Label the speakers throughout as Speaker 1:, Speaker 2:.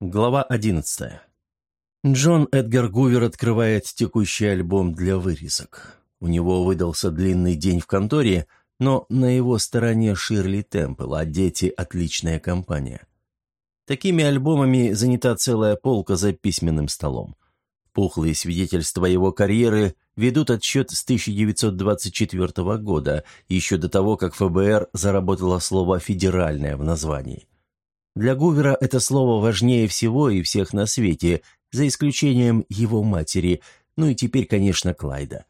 Speaker 1: Глава 11. Джон Эдгар Гувер открывает текущий альбом для вырезок. У него выдался длинный день в конторе, но на его стороне Ширли Темпл, а дети – отличная компания. Такими альбомами занята целая полка за письменным столом. Пухлые свидетельства его карьеры ведут отсчет с 1924 года, еще до того, как ФБР заработало слово «федеральное» в названии. Для Гувера это слово важнее всего и всех на свете, за исключением его матери, ну и теперь, конечно, Клайда.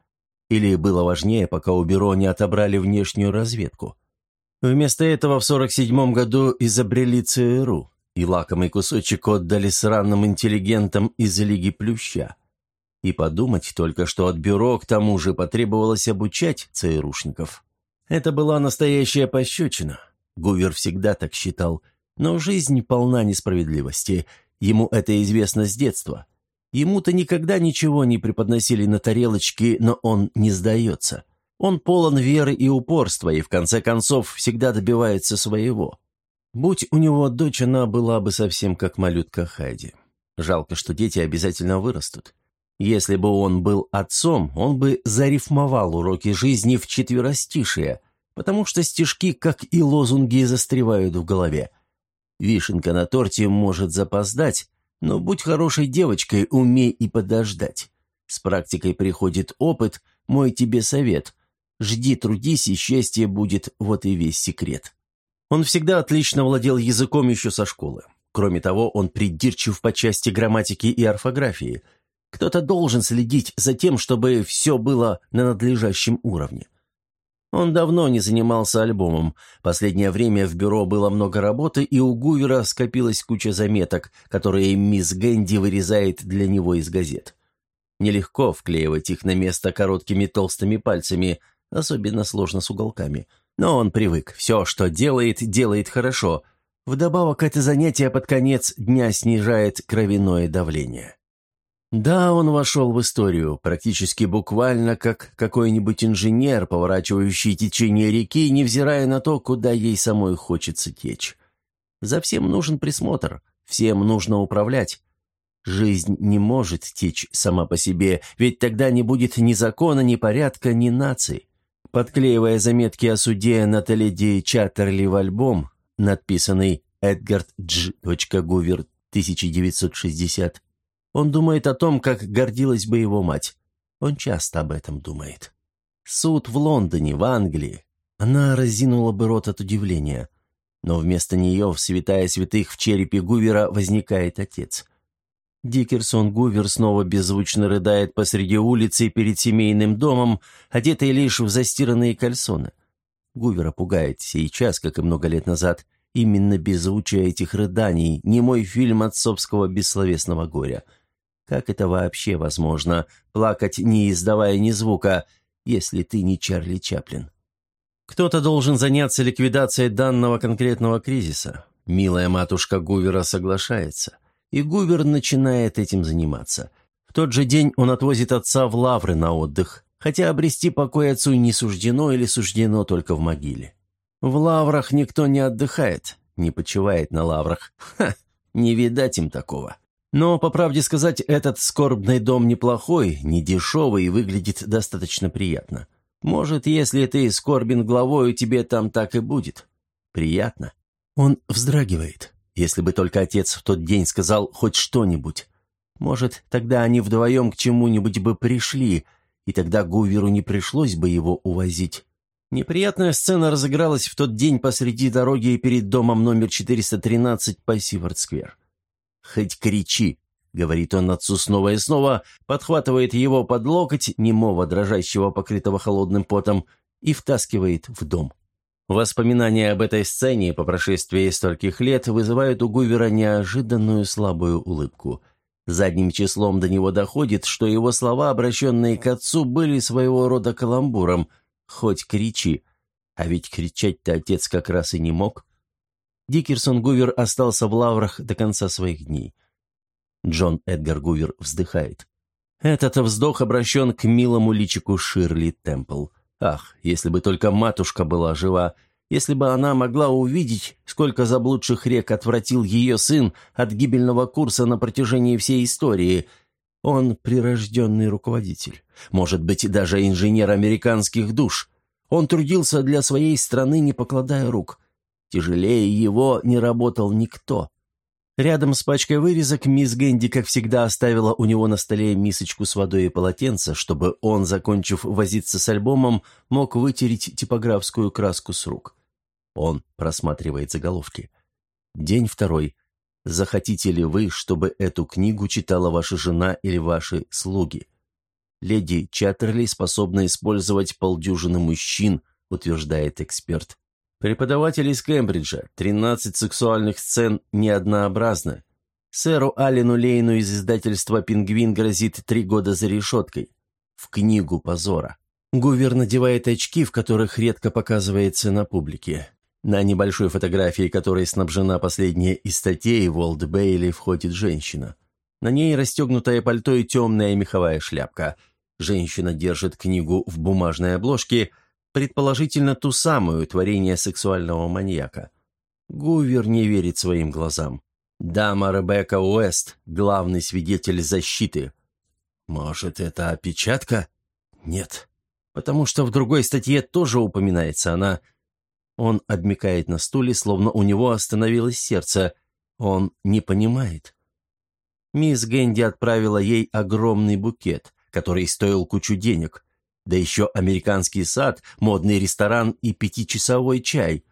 Speaker 1: Или было важнее, пока у бюро не отобрали внешнюю разведку. Вместо этого в 47 году изобрели ЦРУ, и лакомый кусочек отдали сраным интеллигентам из Лиги Плюща. И подумать только, что от бюро к тому же потребовалось обучать ЦРУшников. Это была настоящая пощечина. Гувер всегда так считал. Но жизнь полна несправедливости. Ему это известно с детства. Ему-то никогда ничего не преподносили на тарелочке, но он не сдается. Он полон веры и упорства, и в конце концов всегда добивается своего. Будь у него дочь, она была бы совсем как малютка Хайди. Жалко, что дети обязательно вырастут. Если бы он был отцом, он бы зарифмовал уроки жизни в четверостишие, потому что стишки, как и лозунги, застревают в голове. Вишенка на торте может запоздать, но будь хорошей девочкой, умей и подождать. С практикой приходит опыт, мой тебе совет. Жди, трудись, и счастье будет, вот и весь секрет. Он всегда отлично владел языком еще со школы. Кроме того, он придирчив по части грамматики и орфографии – кто-то должен следить за тем, чтобы все было на надлежащем уровне. Он давно не занимался альбомом. Последнее время в бюро было много работы, и у Гувера скопилась куча заметок, которые мисс Гэнди вырезает для него из газет. Нелегко вклеивать их на место короткими толстыми пальцами, особенно сложно с уголками. Но он привык. Все, что делает, делает хорошо. Вдобавок, это занятие под конец дня снижает кровяное давление. Да, он вошел в историю, практически буквально как какой-нибудь инженер, поворачивающий течение реки, невзирая на то, куда ей самой хочется течь. За всем нужен присмотр, всем нужно управлять. Жизнь не может течь сама по себе, ведь тогда не будет ни закона, ни порядка, ни нации. Подклеивая заметки о суде Натали Ди Чаттерли в альбом, надписанный «Эдгард Дж. Гувер, 1960», он думает о том, как гордилась бы его мать. Он часто об этом думает. Суд в Лондоне, в Англии. Она разинула бы рот от удивления. Но вместо нее в святая святых в черепе Гувера возникает отец. Дикерсон Гувер снова беззвучно рыдает посреди улицы перед семейным домом, одетый лишь в застиранные кальсоны. Гувера пугает сейчас, как и много лет назад, именно беззвучие этих рыданий, не мой фильм отцовского бессловесного горя — как это вообще возможно, плакать, не издавая ни звука, если ты не Чарли Чаплин? Кто-то должен заняться ликвидацией данного конкретного кризиса. Милая матушка Гувера соглашается. И Гувер начинает этим заниматься. В тот же день он отвозит отца в Лавры на отдых, хотя обрести покой отцу не суждено или суждено только в могиле. В Лаврах никто не отдыхает, не почивает на Лаврах. Ха, не видать им такого. Но, по правде сказать, этот скорбный дом неплохой, не дешевый и выглядит достаточно приятно. Может, если ты скорбен главою, тебе там так и будет. Приятно. Он вздрагивает. Если бы только отец в тот день сказал хоть что-нибудь. Может, тогда они вдвоем к чему-нибудь бы пришли, и тогда Гуверу не пришлось бы его увозить. Неприятная сцена разыгралась в тот день посреди дороги перед домом номер 413 по Сивард-сквер. «Хоть кричи», — говорит он отцу снова и снова, подхватывает его под локоть, немого дрожащего, покрытого холодным потом, и втаскивает в дом. Воспоминания об этой сцене по прошествии стольких лет вызывают у Гувера неожиданную слабую улыбку. Задним числом до него доходит, что его слова, обращенные к отцу, были своего рода каламбуром «хоть кричи». А ведь кричать-то отец как раз и не мог. Дикерсон Гувер остался в лаврах до конца своих дней. Джон Эдгар Гувер вздыхает. Этот вздох обращен к милому личику Ширли Темпл. Ах, если бы только матушка была жива, Если бы она могла увидеть, сколько заблудших рек отвратил ее сын от гибельного курса на протяжении всей истории. Он прирожденный руководитель, может быть, даже инженер американских душ. Он трудился для своей страны, не покладая рук. Тяжелее его не работал никто. Рядом с пачкой вырезок мисс Гэнди, как всегда, оставила у него на столе мисочку с водой и полотенце, чтобы он, закончив возиться с альбомом, мог вытереть типографскую краску с рук. Он просматривает заголовки. День второй. Захотите ли вы, чтобы эту книгу читала ваша жена или ваши слуги? Леди Чаттерли способна использовать полдюжины мужчин, утверждает эксперт. Преподаватель из Кембриджа. 13 сексуальных сцен неоднообразны. Сэру Аллену Лейну из издательства «Пингвин» грозит три года за решеткой. В книгу позора. Гувер надевает очки, в которых редко показывается на публике. На небольшой фотографии, которой снабжена последняя из статей, в Олд Бейли входит женщина. На ней расстегнутое пальто и темная меховая шляпка. Женщина держит книгу в бумажной обложке – предположительно ту самую творение сексуального маньяка. Гувер не верит своим глазам. Дама Ребекка Уэст – главный свидетель защиты. Может, это опечатка? Нет. Потому что в другой статье тоже упоминается она. Он обмикает на стуле, словно у него остановилось сердце. Он не понимает. Мисс Гэнди отправила ей огромный букет, который стоил кучу денег – да еще американский сад, модный ресторан и пятичасовой чай.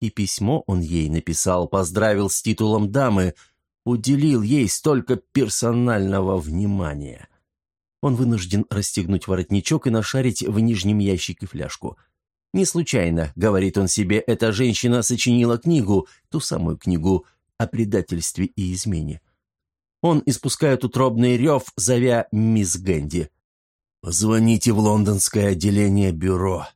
Speaker 1: И письмо он ей написал, поздравил с титулом дамы, уделил ей столько персонального внимания. Он вынужден расстегнуть воротничок и нашарить в нижнем ящике фляжку. «Не случайно», — говорит он себе, — «эта женщина сочинила книгу, ту самую книгу о предательстве и измене». Он испускает утробный рев, зовя мисс Гэнди. «Позвоните в лондонское отделение бюро.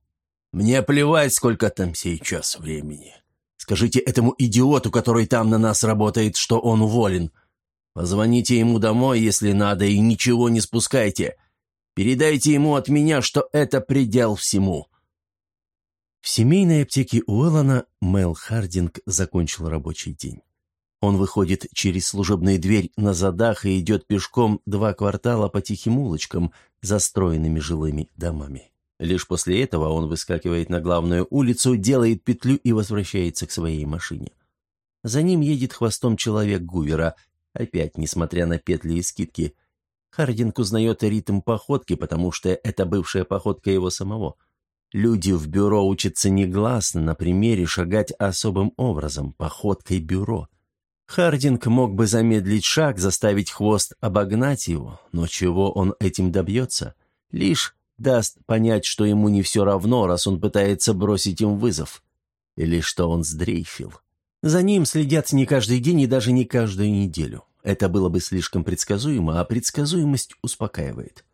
Speaker 1: Мне плевать, сколько там сейчас времени. Скажите этому идиоту, который там на нас работает, что он уволен. Позвоните ему домой, если надо, и ничего не спускайте. Передайте ему от меня, что это предел всему». В семейной аптеке Уэллона Мэл Хардинг закончил рабочий день. Он выходит через служебную дверь на задах и идет пешком два квартала по тихим улочкам, застроенными жилыми домами. Лишь после этого он выскакивает на главную улицу, делает петлю и возвращается к своей машине. За ним едет хвостом человек Гувера, опять несмотря на петли и скидки. Хардинг узнает ритм походки, потому что это бывшая походка его самого. Люди в бюро учатся негласно на примере шагать особым образом, походкой бюро. Хардинг мог бы замедлить шаг, заставить хвост обогнать его, но чего он этим добьется? Лишь даст понять, что ему не все равно, раз он пытается бросить им вызов. Или что он сдрейфил. За ним следят не каждый день и даже не каждую неделю. Это было бы слишком предсказуемо, а предсказуемость успокаивает.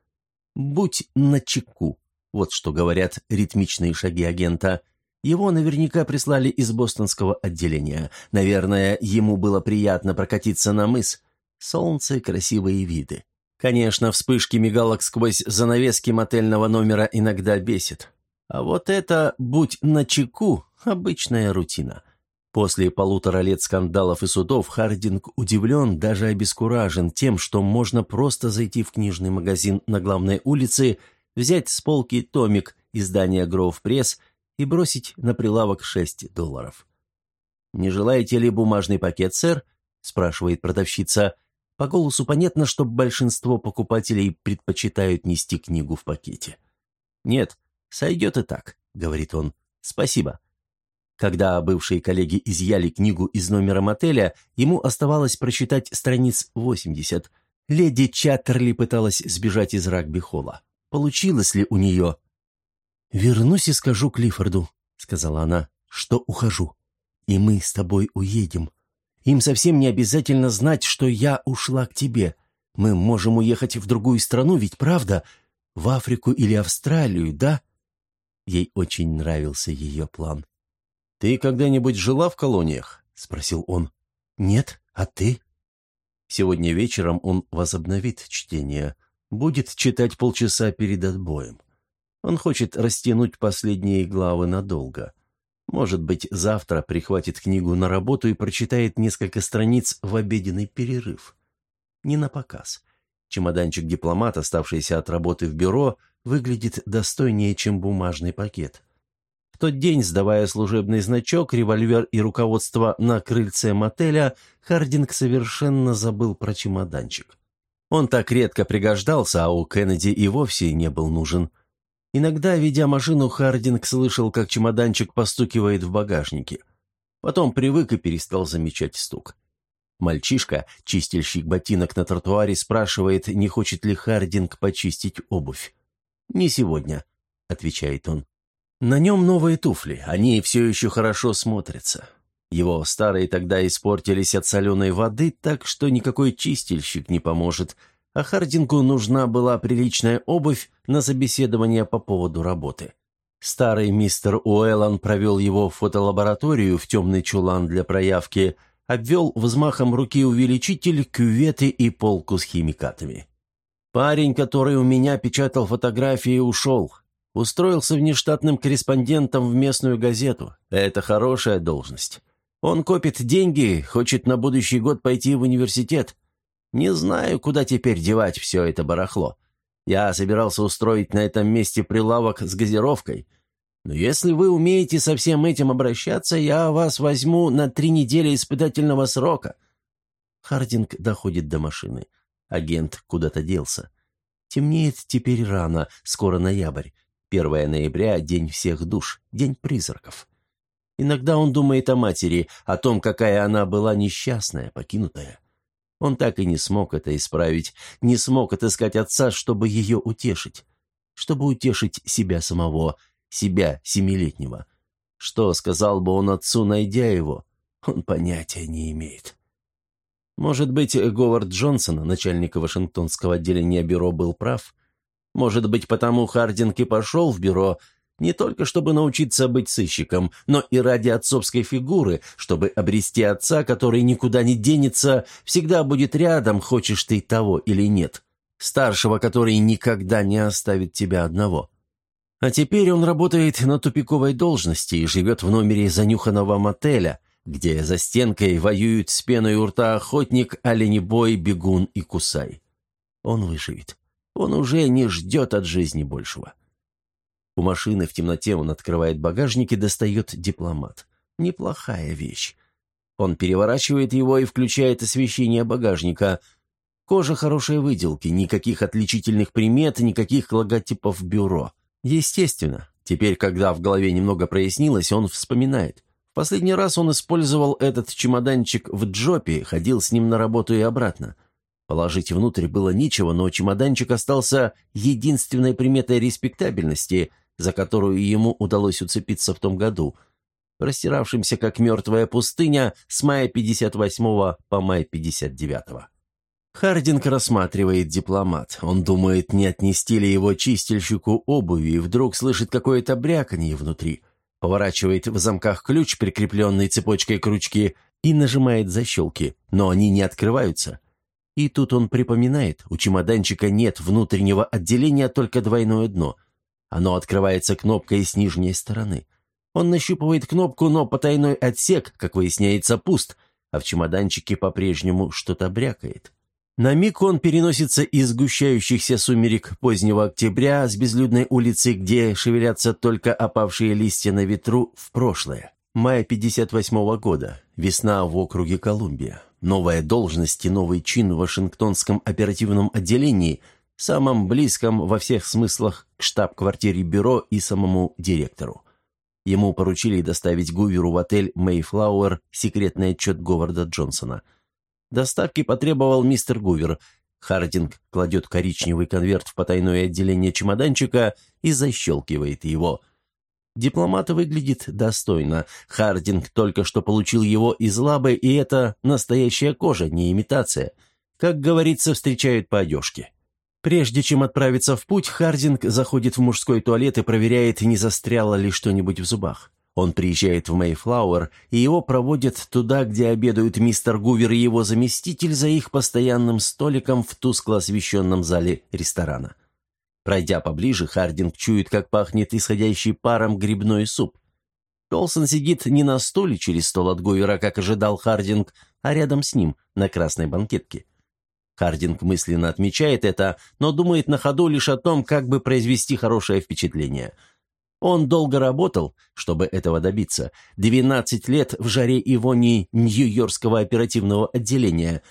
Speaker 1: «Будь начеку», вот что говорят ритмичные шаги агента. Его наверняка прислали из бостонского отделения. Наверное, ему было приятно прокатиться на мыс. Солнце, красивые виды. Конечно, вспышки мигалок сквозь занавески мотельного номера иногда бесит. А вот это, будь начеку, обычная рутина. После полутора лет скандалов и судов Хардинг удивлен, даже обескуражен тем, что можно просто зайти в книжный магазин на главной улице, взять с полки томик издания «Гроув Пресс» и бросить на прилавок 6 долларов. «Не желаете ли бумажный пакет, сэр?» – спрашивает продавщица. По голосу понятно, что большинство покупателей предпочитают нести книгу в пакете. «Нет, сойдет и так», – говорит он. «Спасибо». Когда бывшие коллеги изъяли книгу из номера мотеля, ему оставалось прочитать страниц 80. Леди Чаттерли пыталась сбежать из рагби-холла. Получилось ли у нее? «Вернусь и скажу Клиффорду», — сказала она, — «что ухожу. И мы с тобой уедем. Им совсем не обязательно знать, что я ушла к тебе. Мы можем уехать в другую страну, ведь правда? В Африку или Австралию, да?» Ей очень нравился ее план. «Ты когда-нибудь жила в колониях?» — спросил он. «Нет, а ты?» Сегодня вечером он возобновит чтение. Будет читать полчаса перед отбоем. Он хочет растянуть последние главы надолго. Может быть, завтра прихватит книгу на работу и прочитает несколько страниц в обеденный перерыв. Не на показ. Чемоданчик дипломата, оставшийся от работы в бюро, выглядит достойнее, чем бумажный пакет. В тот день, сдавая служебный значок, револьвер и руководство на крыльце мотеля, Хардинг совершенно забыл про чемоданчик. Он так редко пригождался, а у Кеннеди и вовсе не был нужен. Иногда, ведя машину, Хардинг слышал, как чемоданчик постукивает в багажнике. Потом привык и перестал замечать стук. Мальчишка, чистильщик ботинок на тротуаре, спрашивает, не хочет ли Хардинг почистить обувь. «Не сегодня», — отвечает он. На нем новые туфли, они все еще хорошо смотрятся. Его старые тогда испортились от соленой воды, так что никакой чистильщик не поможет, а Хардингу нужна была приличная обувь на собеседование по поводу работы. Старый мистер Уэллан провел его в фотолабораторию в темный чулан для проявки, обвел взмахом руки увеличитель, кюветы и полку с химикатами. «Парень, который у меня печатал фотографии, ушел. Устроился внештатным корреспондентом в местную газету. Это хорошая должность. Он копит деньги, хочет на будущий год пойти в университет. Не знаю, куда теперь девать все это барахло. Я собирался устроить на этом месте прилавок с газировкой. Но если вы умеете со всем этим обращаться, я вас возьму на три недели испытательного срока». Хардинг доходит до машины. Агент куда-то делся. Темнеет теперь рано, скоро ноябрь. 1 ноября – день всех душ, день призраков. Иногда он думает о матери, о том, какая она была несчастная, покинутая. Он так и не смог это исправить, не смог отыскать отца, чтобы ее утешить, чтобы утешить себя самого, себя семилетнего. Что сказал бы он отцу, найдя его? Он понятия не имеет. Может быть, Говард Джонсон, начальник Вашингтонского отделения бюро, был прав? Может быть, потому Хардинг и пошел в бюро, не только чтобы научиться быть сыщиком, но и ради отцовской фигуры, чтобы обрести отца, который никуда не денется, всегда будет рядом, хочешь ты того или нет. Старшего, который никогда не оставит тебя одного. А теперь он работает на тупиковой должности и живет в номере занюханного мотеля, где за стенкой воюют с пеной у рта охотник, оленебой, бегун и кусай. Он выживет. Он уже не ждет от жизни большего. У машины в темноте он открывает багажник и достает дипломат. Неплохая вещь. Он переворачивает его и включает освещение багажника. Кожа хорошей выделки, никаких отличительных примет, никаких логотипов бюро. Естественно, теперь, когда в голове немного прояснилось, он вспоминает. В последний раз он использовал этот чемоданчик в джопе, ходил с ним на работу и обратно. Положить внутрь было нечего, но чемоданчик остался единственной приметой респектабельности, за которую ему удалось уцепиться в том году, растиравшимся как мертвая пустыня с мая 58 по май 59. -го. Хардинг рассматривает дипломат. Он думает, не отнести ли его чистильщику обуви, и вдруг слышит какое-то бряканье внутри. Поворачивает в замках ключ, прикрепленный цепочкой к ручке, и нажимает защелки, но они не открываются. И тут он припоминает, у чемоданчика нет внутреннего отделения, только двойное дно – оно открывается кнопкой с нижней стороны. Он нащупывает кнопку, но потайной отсек, как выясняется, пуст, а в чемоданчике по-прежнему что-то брякает. На миг он переносится из сгущающихся сумерек позднего октября с безлюдной улицы, где шевелятся только опавшие листья на ветру, в прошлое. Мая 58 -го года. Весна в округе Колумбия. Новая должность и новый чин в Вашингтонском оперативном отделении – самом близком во всех смыслах к штаб-квартире бюро и самому директору. Ему поручили доставить Гуверу в отель «Мэйфлауэр» секретный отчет Говарда Джонсона. Доставки потребовал мистер Гувер. Хардинг кладет коричневый конверт в потайное отделение чемоданчика и защелкивает его. Дипломат выглядит достойно. Хардинг только что получил его из лабы, и это настоящая кожа, не имитация. Как говорится, встречают по одежке. Прежде чем отправиться в путь, Хардинг заходит в мужской туалет и проверяет, не застряло ли что-нибудь в зубах. Он приезжает в Мейфлауэр, и его проводят туда, где обедают мистер Гувер и его заместитель за их постоянным столиком в тускло освещенном зале ресторана. Пройдя поближе, Хардинг чует, как пахнет исходящий паром грибной суп. Толсон сидит не на стуле через стол от Гувера, как ожидал Хардинг, а рядом с ним, на красной банкетке. Хардинг мысленно отмечает это, но думает на ходу лишь о том, как бы произвести хорошее впечатление. Он долго работал, чтобы этого добиться. 12 лет в жаре и вони Нью-Йоркского оперативного отделения.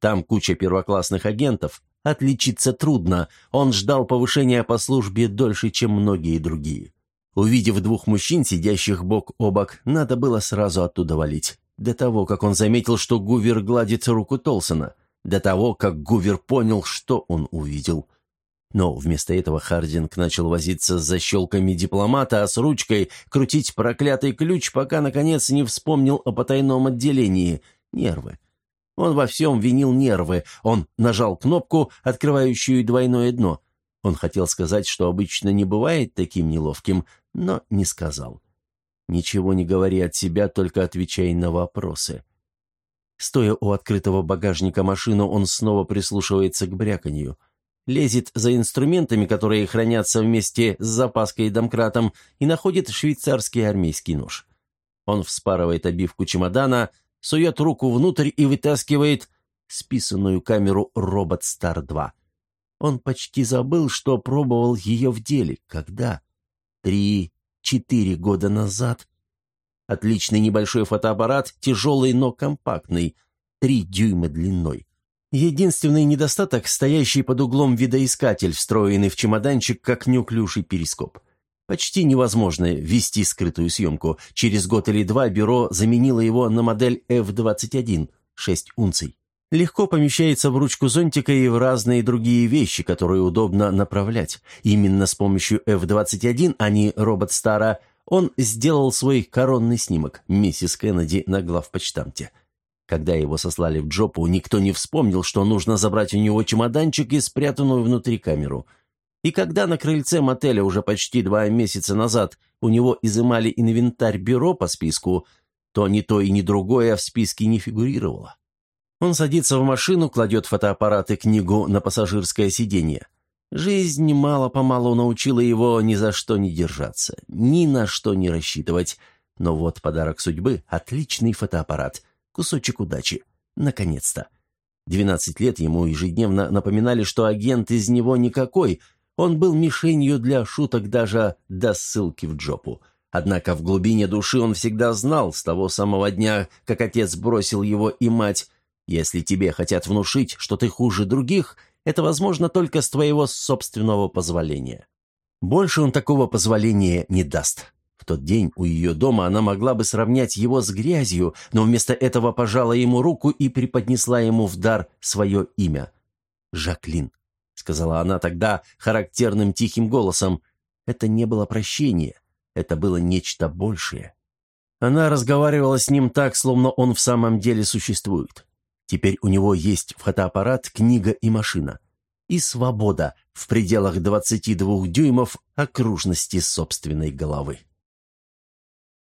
Speaker 1: Там куча первоклассных агентов. Отличиться трудно. Он ждал повышения по службе дольше, чем многие другие. Увидев двух мужчин, сидящих бок о бок, надо было сразу оттуда валить. До того, как он заметил, что Гувер гладит руку Толсона. До того, как Гувер понял, что он увидел. Но вместо этого Хардинг начал возиться с защелками дипломата, а с ручкой крутить проклятый ключ, пока, наконец, не вспомнил о потайном отделении. Нервы. Он во всем винил нервы. Он нажал кнопку, открывающую двойное дно. Он хотел сказать, что обычно не бывает таким неловким, но не сказал. Ничего не говори от себя, только отвечай на вопросы. Стоя у открытого багажника машины, он снова прислушивается к бряканью. Лезет за инструментами, которые хранятся вместе с запаской и домкратом, и находит швейцарский армейский нож. Он вспарывает обивку чемодана, сует руку внутрь и вытаскивает списанную камеру «Робот Стар 2». Он почти забыл, что пробовал ее в деле. Когда? Три-четыре года назад. Отличный небольшой фотоаппарат, тяжелый, но компактный, три дюйма длиной. Единственный недостаток – стоящий под углом видоискатель, встроенный в чемоданчик, как неуклюжий перископ. Почти невозможно вести скрытую съемку. Через год или два бюро заменило его на модель F-21, 6 унций. Легко помещается в ручку зонтика и в разные другие вещи, которые удобно направлять. Именно с помощью F-21, а не робот Стара, он сделал свой коронный снимок миссис Кеннеди на главпочтамте. Когда его сослали в Джопу, никто не вспомнил, что нужно забрать у него чемоданчик и спрятанную внутри камеру. И когда на крыльце мотеля уже почти два месяца назад у него изымали инвентарь бюро по списку, то ни то и ни другое в списке не фигурировало. Он садится в машину, кладет фотоаппарат и книгу на пассажирское сиденье. Жизнь мало-помалу научила его ни за что не держаться, ни на что не рассчитывать. Но вот подарок судьбы — отличный фотоаппарат, кусочек удачи. Наконец-то. Двенадцать лет ему ежедневно напоминали, что агент из него никакой. Он был мишенью для шуток даже до ссылки в джопу. Однако в глубине души он всегда знал, с того самого дня, как отец бросил его и мать, если тебе хотят внушить, что ты хуже других — это возможно только с твоего собственного позволения. Больше он такого позволения не даст. В тот день у ее дома она могла бы сравнять его с грязью, но вместо этого пожала ему руку и преподнесла ему в дар свое имя. «Жаклин», — сказала она тогда характерным тихим голосом, — «это не было прощение, это было нечто большее». Она разговаривала с ним так, словно он в самом деле существует. Теперь у него есть фотоаппарат, книга и машина. И свобода в пределах 22 дюймов окружности собственной головы.